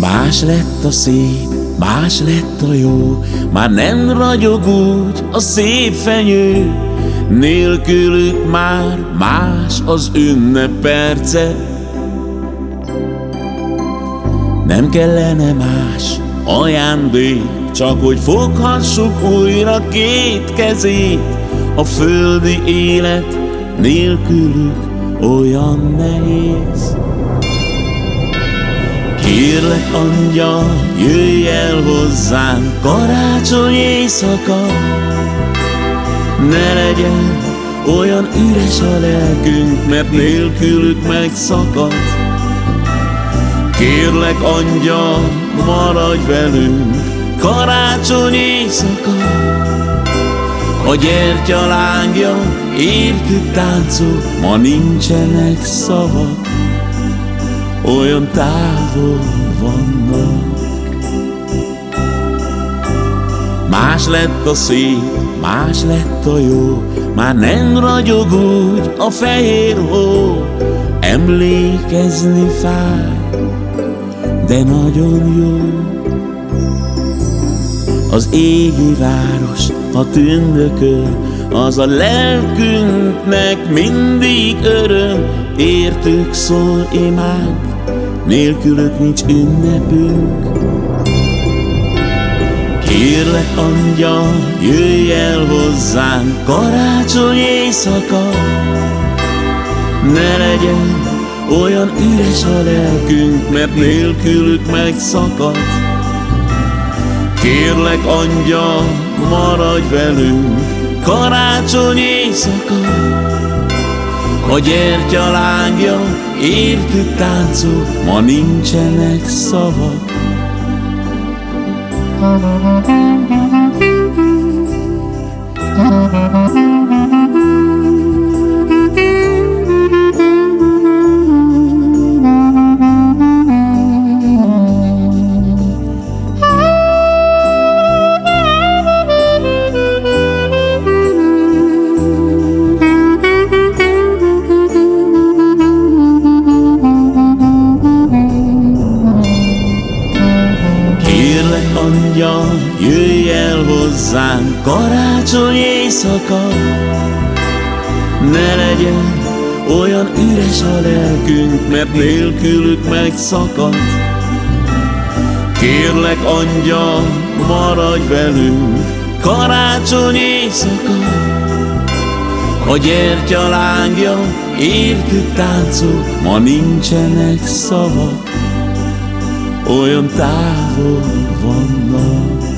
Más lett a szép, más lett a jó, Már nem ragyog úgy a szép fenyő, Nélkülük már más az ünnep perce. Nem kellene más ajándék, csak hogy foghassuk újra két kezét, A földi élet nélkülük olyan nehéz. Kérlek, angyal, jöjj el hozzám karácsony éjszaka, ne legyen olyan üres a lelkünk, mert nélkülük megszakad. Kérlek, angyal, maradj velünk, karácsony éjszaka. A gyertya lángja, értük táncol, ma nincsenek szavak, olyan távol vannak. Más lett a szép, más lett a jó, már nem ragyog úgy a fehér hó, emlékezni fáj, de nagyon jó. Az égi város, a tündököl, az a lelkünknek mindig öröm, értük szól imánk, nélkülök nincs ünnepünk. Kérlek, angyal, jöjj el hozzánk karácsony éjszaka, ne legyen olyan üres a lelkünk, mert nélkülük megszakad. Kérlek, angyal, maradj velünk, karácsony éjszaka. A gyertya lángja, értük táncol, ma nincsenek szavak. Angyal, jöjj el hozzánk karácsony éjszaka, ne legyen olyan üres a lelkünk, mert nélkülük megszakad. Kérlek, angyal, maradj velünk, karácsony éjszaka. A gyertya lángja, értük táncol, ma nincsenek szavak, olyan távol vannak.